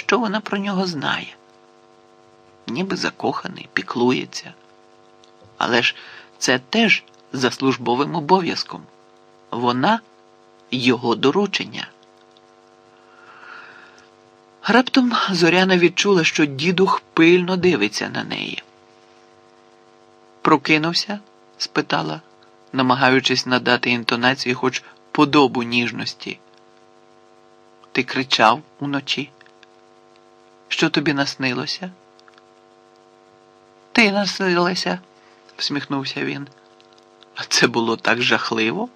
що вона про нього знає. Ніби закоханий, піклується. Але ж це теж за службовим обов'язком. Вона його доручення. Раптом Зоряна відчула, що дідух пильно дивиться на неї. Прокинувся? спитала, намагаючись надати інтонації хоч подобу ніжності. Ти кричав уночі. Що тобі наснилося? Ти наснилася, всміхнувся він. А це було так жахливо.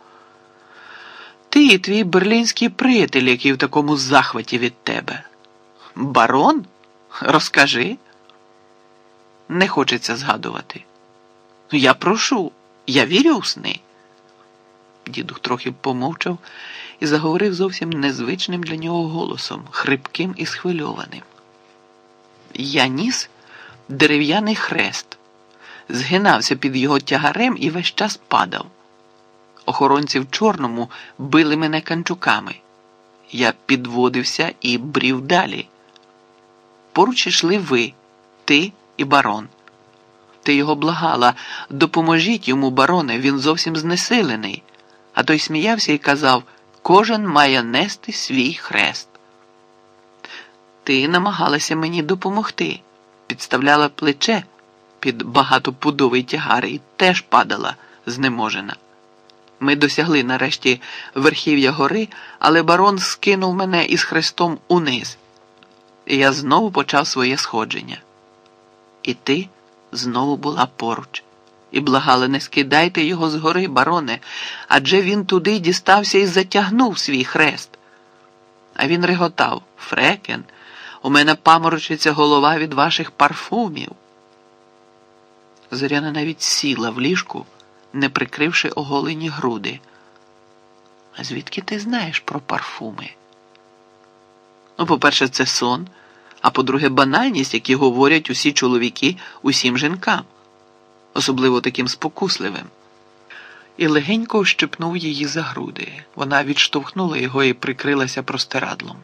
Ти і твій берлінський приятель, який в такому захваті від тебе. Барон? Розкажи. Не хочеться згадувати. Я прошу, я вірю у сни. Дідух трохи помовчав і заговорив зовсім незвичним для нього голосом, хрипким і схвильованим. Я ніс дерев'яний хрест, згинався під його тягарем і весь час падав. Охоронці в чорному били мене канчуками. Я підводився і брів далі. Поруч йшли ви, ти і барон. Ти його благала, допоможіть йому, бароне, він зовсім знесилений. А той сміявся і казав кожен має нести свій хрест. Ти намагалася мені допомогти, підставляла плече під багатопудовий тягар і теж падала знеможена. Ми досягли нарешті верхів'я гори, але барон скинув мене із хрестом униз, і я знову почав своє сходження. І ти знову була поруч і благали, не скидайте його з гори, бароне, адже він туди дістався і затягнув свій хрест. А він реготав Фрекен, у мене паморочиться голова від ваших парфумів. Зоряна навіть сіла в ліжку, не прикривши оголені груди. А звідки ти знаєш про парфуми? Ну, по-перше, це сон, а по-друге, банальність, які говорять усі чоловіки усім жінкам особливо таким спокусливим, і легенько ощепнув її за груди. Вона відштовхнула його і прикрилася простирадлом.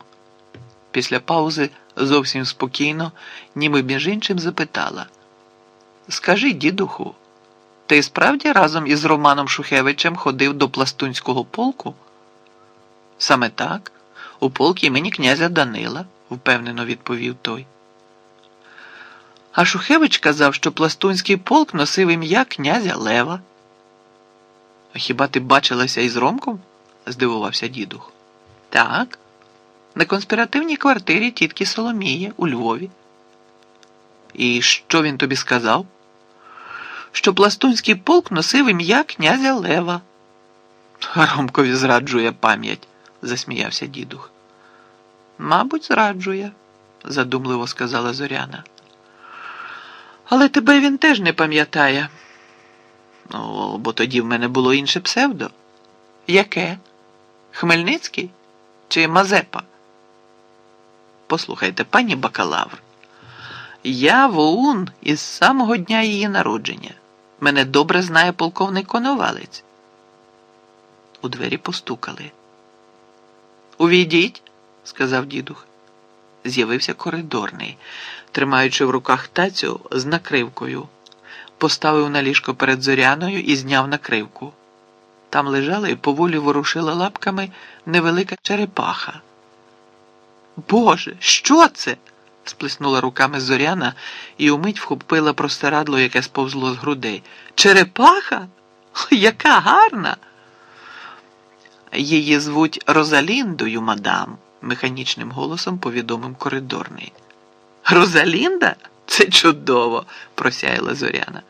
Після паузи зовсім спокійно, ніби між іншим запитала: Скажи, дідуху, ти справді разом із Романом Шухевичем ходив до пластунського полку? Саме так, у полк імені князя Данила, впевнено відповів той. А Шухевич казав, що пластунський полк носив ім'я князя Лева. Хіба ти бачилася із Ромком? здивувався дідух. Так, на конспіративній квартирі тітки Соломії у Львові. І що він тобі сказав? Що пластунський полк носив ім'я князя Лева. Ромкові зраджує пам'ять, засміявся дідух. Мабуть, зраджує, задумливо сказала Зоряна. Але тебе він теж не пам'ятає. Ну, бо тоді в мене було інше псевдо. Яке? Хмельницький чи Мазепа? Послухайте, пані бакалавр, я воун із самого дня її народження. Мене добре знає полковник Коновалець. У двері постукали. Увійдіть, сказав дідух. З'явився коридорний тримаючи в руках тацю з накривкою, поставив на ліжко перед зоряною і зняв накривку. Там лежала і поволі ворушила лапками невелика черепаха. Боже, що це? сплеснула руками зоряна і умить вхопила простирадло, яке сповзло з грудей. Черепаха? Яка гарна! Її звуть Розаліндою, мадам, механічним голосом повідомив коридорний. Розалінда? Це чудово, просяяла Зоряна.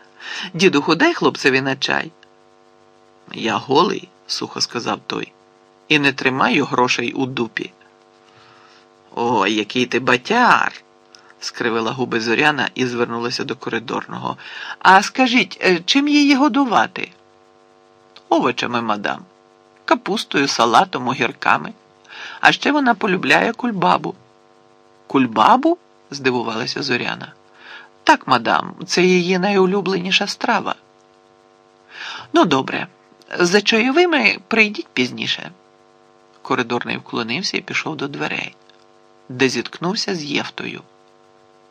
Діду, дай хлопцеві на чай. Я голий, сухо сказав той, і не тримаю грошей у дупі. О, який ти батяр, скривила губи Зоряна і звернулася до коридорного. А скажіть, е, чим її годувати? Овочами, мадам, капустою, салатом, огірками. А ще вона полюбляє кульбабу. Кульбабу? здивувалася Зоряна. Так, мадам, це її найулюбленіша страва. Ну, добре, за чайовими прийдіть пізніше. Коридорний вклонився і пішов до дверей. Де зіткнувся з Євтою.